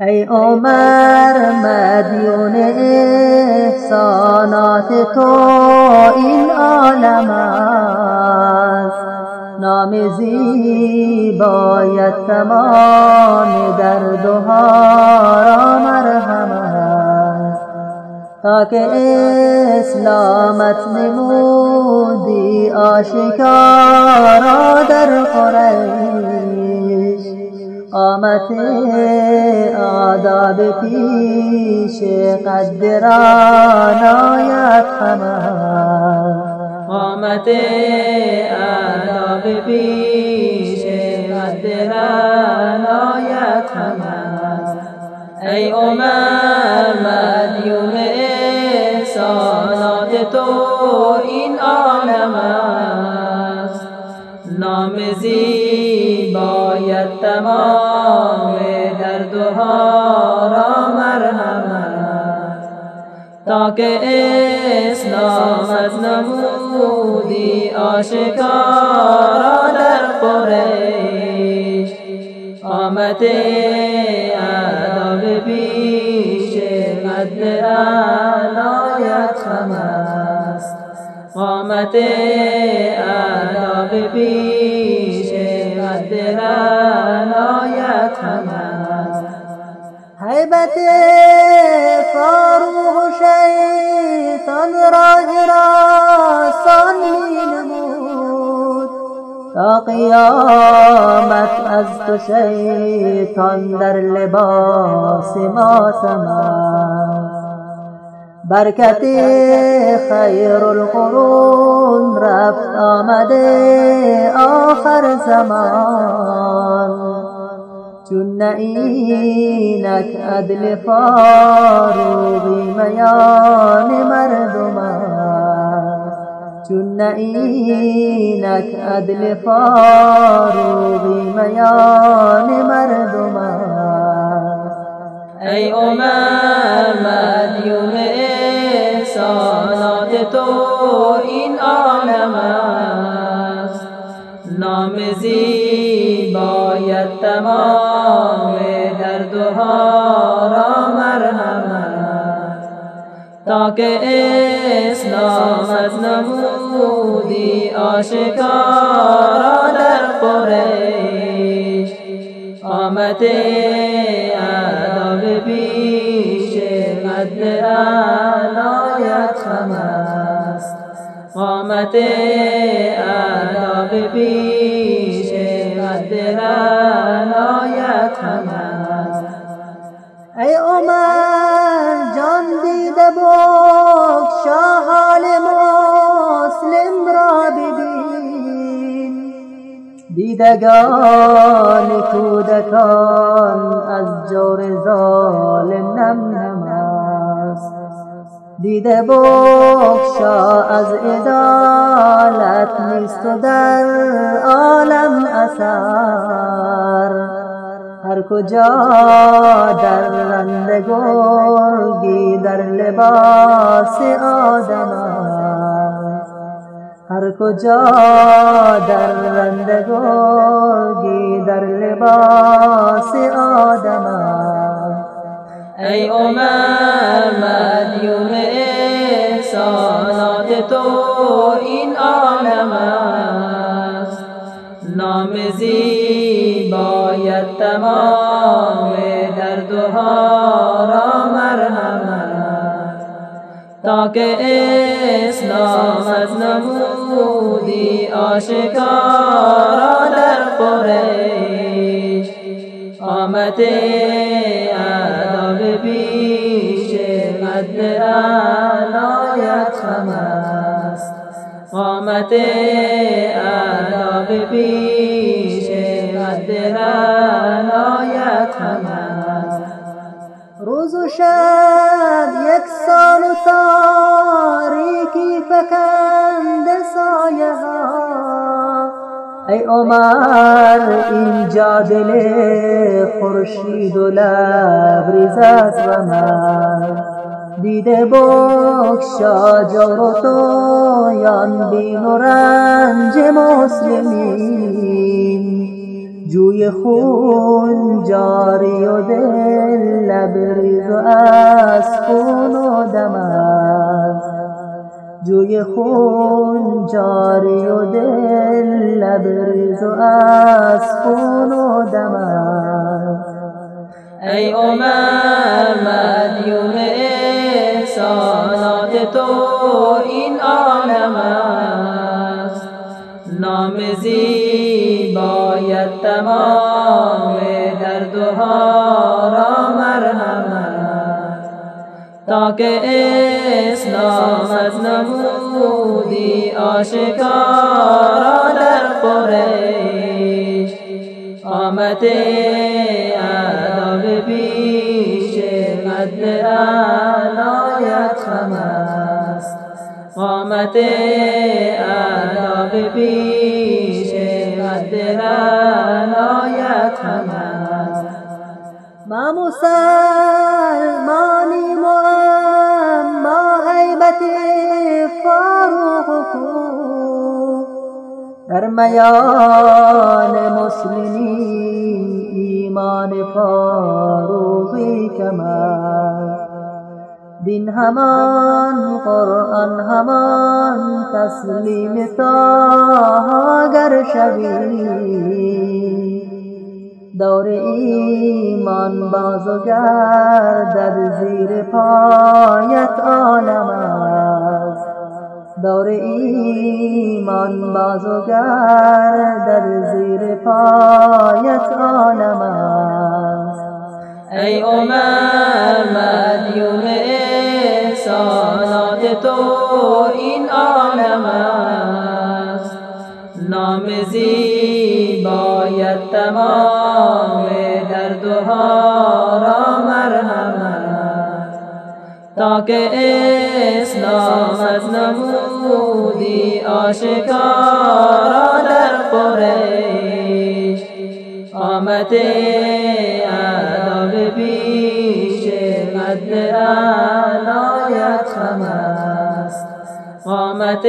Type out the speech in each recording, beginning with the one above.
ای عمر مدیون احسانات تو این عالم است. نام زیبایت تمام دردها را مرهم است. تا که اسلامت نمودی آشکارا در قریش قامت آداب پیش قدران آید قامت آداب پیش قدران آید ای عمر مدیون احسانات تو این عالم است. نام زیبایت تمام دردها را مرهم تا که اسلامت نمودی آشکارا در قریش. آمد اداب پیش قدران آید خمست قامت اداب پیش قدران آید خمست حیبت فاروق شیطان را حراسان نمود تا قیامت از تو شیطان در لباس ماتم است برکت خیر القرون رفت آمده آخر زمان. چون اینک عدل فاروقی میان مردم است. چون اینک عدل فاروقی میان مردم است. ای عمر مدیون تو این عالم است. نام زیبایت تمام دردها را مرهم تا که اسلامت نمودی آشکارا در قریش. آمد اداب پیش قدران قامت اداب پیش قدران آید خمست ای عمر جان دیده بگشا حال مسلم را ببین دیدگان کودکان از جور ظالم دیده بگشا از عدالت نیست و در عالم اثر. هر کجا در رند گرگی در لباس آدم هر کجا در رند گرگی در لباس آدم است. ای عمر مدیون احسانات تو این عالم است. نام زیبایت تمام دردها را مرهم تا که اسلامت نمودی آشکارا در قریش. آمد پیش قدران آید خمست قامت اداب پیش قدران آید خمست روز و شب یکسان و تاریکی فکند سایه ها. ای عمر اینجا دل خورشید و لبریز از غم است دیده بگشا جور و تویان بین و رنج مسلمین. جوی خون جاری و دل لبریز و از خون و دم جوی خون جاری و دل لبریز و از خون و دم ای عمر مدیون احسانات تو این عالم است. نام زیبایت تا که اسلام از نمودی آشکارا در قریش. آمد اداب پیش قدر عنایت خم است. قامت اداب پیش قدر عنایت خم است. ما مسلمانی میان مسلمین ایمان فاروقی کمر دین همان قرآن همان تسلیم تا گر شوی. دور ایمان باز و زیر پایت است. دور ایمان باز و در زیر پایت عالم است. ای عمر مدیون احسانات تو این عالم است. نام زیبایت تمام دردها تا که اسلام از نمودی آشکارا در قریش. آمد اداب پیش قدر عنایت خم است. قامت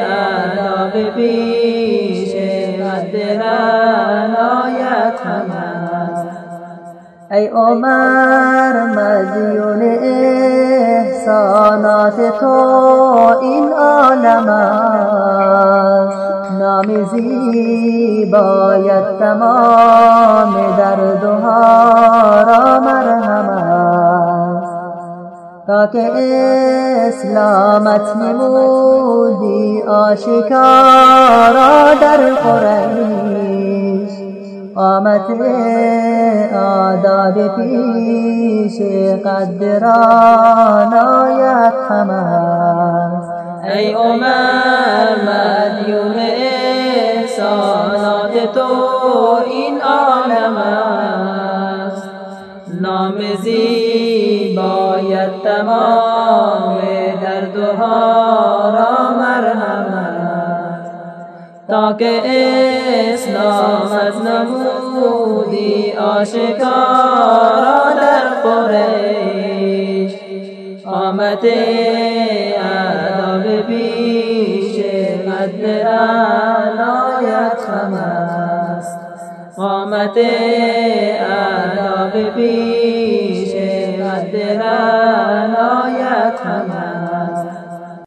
اداب پیش قدر عنایت خم ای عمر مدیون احسانات تو این عالم نام زیبایت تمام دردها را مرهم است. تا که اسلامت نمودی آشکارا در قریش قامت آداب پیش قدران آیت هم است. ای عمر مدیون احسانات تو این عالم است. نام زیبایت تمام دردها تا که اسلام از نمودی آشکارا در قریش. آمد اداب پیش قدر عنایت خم است. قامت اداب پیش